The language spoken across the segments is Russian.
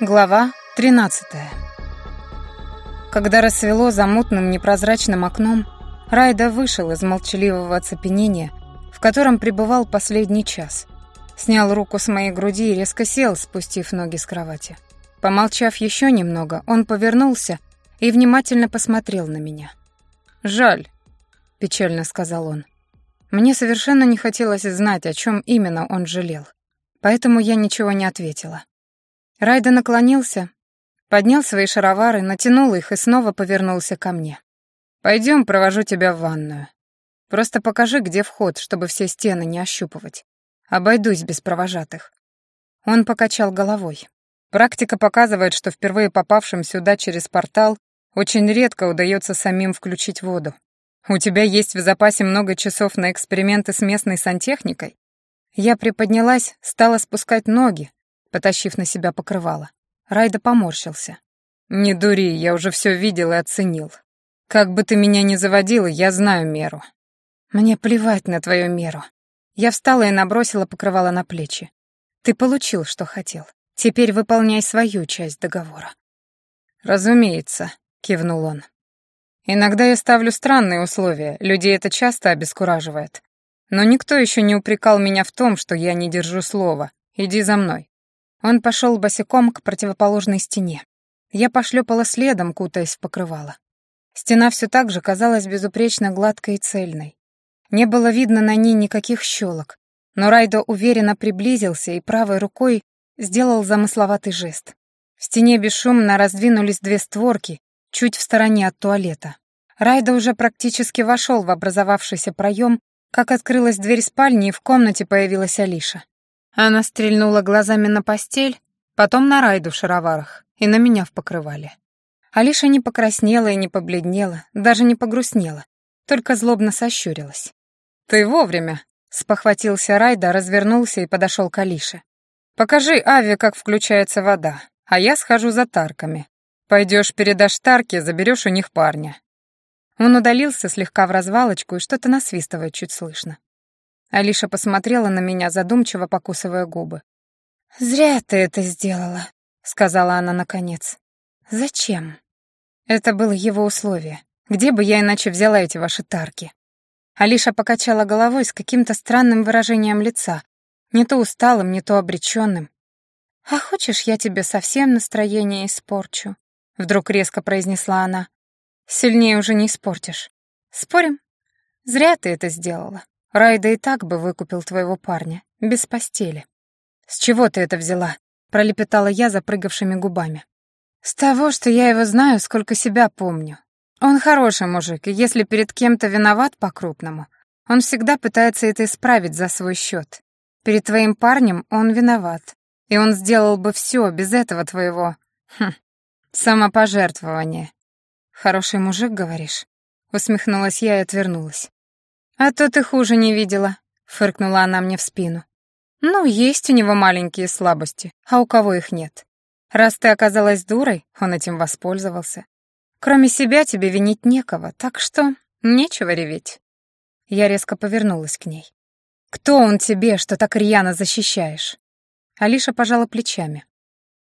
Глава 13 Когда рассвело за мутным непрозрачным окном, Райда вышел из молчаливого оцепенения, в котором пребывал последний час. Снял руку с моей груди и резко сел, спустив ноги с кровати. Помолчав еще немного, он повернулся и внимательно посмотрел на меня. «Жаль», — печально сказал он. Мне совершенно не хотелось знать, о чем именно он жалел, поэтому я ничего не ответила. Райда наклонился, поднял свои шаровары, натянул их и снова повернулся ко мне. «Пойдем, провожу тебя в ванную. Просто покажи, где вход, чтобы все стены не ощупывать. Обойдусь без провожатых». Он покачал головой. Практика показывает, что впервые попавшим сюда через портал очень редко удается самим включить воду. У тебя есть в запасе много часов на эксперименты с местной сантехникой? Я приподнялась, стала спускать ноги, потащив на себя покрывало. Райда поморщился. «Не дури, я уже все видел и оценил. Как бы ты меня ни заводила, я знаю меру». «Мне плевать на твою меру». Я встала и набросила покрывало на плечи. «Ты получил, что хотел. Теперь выполняй свою часть договора». «Разумеется», — кивнул он. «Иногда я ставлю странные условия, людей это часто обескураживает. Но никто еще не упрекал меня в том, что я не держу слова. Иди за мной». Он пошел босиком к противоположной стене. Я пошлепала следом, кутаясь в покрывало. Стена все так же казалась безупречно гладкой и цельной. Не было видно на ней никаких щелок, но Райдо уверенно приблизился и правой рукой сделал замысловатый жест. В стене бесшумно раздвинулись две створки, чуть в стороне от туалета. Райдо уже практически вошел в образовавшийся проем, как открылась дверь спальни, и в комнате появилась Алиша. Она стрельнула глазами на постель, потом на Райду в шароварах и на меня в покрывале. Алиша не покраснела и не побледнела, даже не погрустнела, только злобно сощурилась. «Ты вовремя!» — спохватился Райда, развернулся и подошел к Алише. «Покажи Аве, как включается вода, а я схожу за Тарками. Пойдешь передашь Тарке, заберешь у них парня». Он удалился слегка в развалочку и что-то насвистывает чуть слышно. Алиша посмотрела на меня, задумчиво покусывая губы. «Зря ты это сделала», — сказала она наконец. «Зачем?» Это было его условие. Где бы я иначе взяла эти ваши тарки? Алиша покачала головой с каким-то странным выражением лица, не то усталым, не то обреченным. «А хочешь, я тебе совсем настроение испорчу?» Вдруг резко произнесла она. «Сильнее уже не испортишь. Спорим? Зря ты это сделала. Райда и так бы выкупил твоего парня, без постели. «С чего ты это взяла?» — пролепетала я запрыгавшими губами. «С того, что я его знаю, сколько себя помню. Он хороший мужик, и если перед кем-то виноват по-крупному, он всегда пытается это исправить за свой счет. Перед твоим парнем он виноват, и он сделал бы все без этого твоего... Хм, самопожертвования. Хороший мужик, говоришь?» Усмехнулась я и отвернулась. «А то ты хуже не видела», — фыркнула она мне в спину. «Ну, есть у него маленькие слабости, а у кого их нет. Раз ты оказалась дурой, он этим воспользовался. Кроме себя тебе винить некого, так что нечего реветь». Я резко повернулась к ней. «Кто он тебе, что так рьяно защищаешь?» Алиша пожала плечами.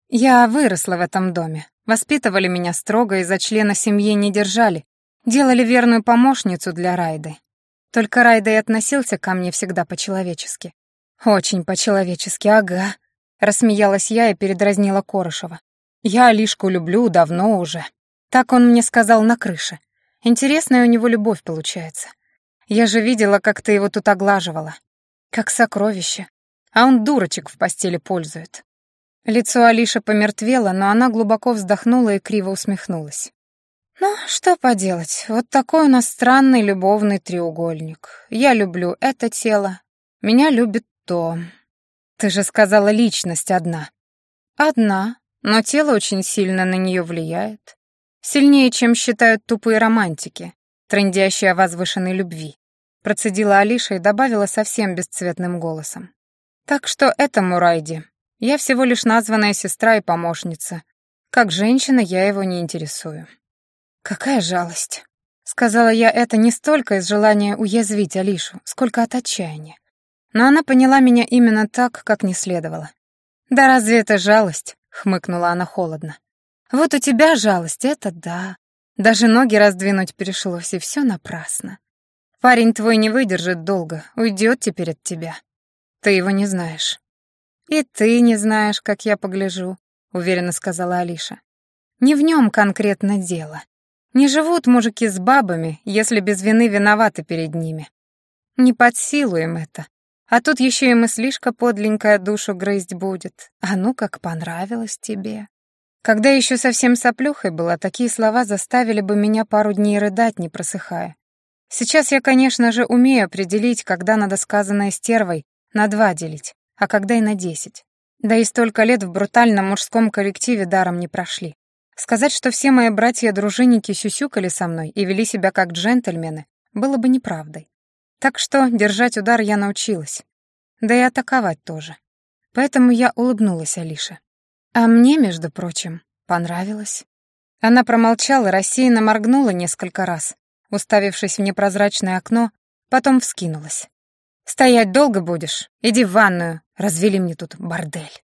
«Я выросла в этом доме. Воспитывали меня строго и за члена семьи не держали. Делали верную помощницу для Райды. Только Райда и относился ко мне всегда по-человечески. Очень по-человечески, ага. Рассмеялась я и передразнила Корышева. Я Алишку люблю давно уже. Так он мне сказал на крыше. Интересная у него любовь получается. Я же видела, как ты его тут оглаживала. Как сокровище. А он дурочек в постели пользует. Лицо Алиши помертвело, но она глубоко вздохнула и криво усмехнулась. Ну, что поделать, вот такой у нас странный любовный треугольник. Я люблю это тело, меня любит то. Ты же сказала, личность одна. Одна, но тело очень сильно на нее влияет. Сильнее, чем считают тупые романтики, трындящие о возвышенной любви. Процедила Алиша и добавила совсем бесцветным голосом. Так что этому Райди я всего лишь названная сестра и помощница. Как женщина я его не интересую. «Какая жалость!» Сказала я это не столько из желания уязвить Алишу, сколько от отчаяния. Но она поняла меня именно так, как не следовало. «Да разве это жалость?» хмыкнула она холодно. «Вот у тебя жалость, это да. Даже ноги раздвинуть пришлось, и все напрасно. Парень твой не выдержит долго, уйдет теперь от тебя. Ты его не знаешь». «И ты не знаешь, как я погляжу», — уверенно сказала Алиша. «Не в нем конкретно дело. Не живут мужики с бабами, если без вины виноваты перед ними. Не под силу им это. А тут еще и мыслишка подленькая душу грызть будет. А ну как понравилось тебе. Когда еще совсем соплюхой была, такие слова заставили бы меня пару дней рыдать, не просыхая. Сейчас я, конечно же, умею определить, когда надо сказанное стервой на два делить, а когда и на десять. Да и столько лет в брутальном мужском коллективе даром не прошли. Сказать, что все мои братья-дружинники сюсюкали со мной и вели себя как джентльмены, было бы неправдой. Так что держать удар я научилась. Да и атаковать тоже. Поэтому я улыбнулась Алише. А мне, между прочим, понравилось. Она промолчала, рассеянно моргнула несколько раз, уставившись в непрозрачное окно, потом вскинулась. «Стоять долго будешь? Иди в ванную, развели мне тут бордель».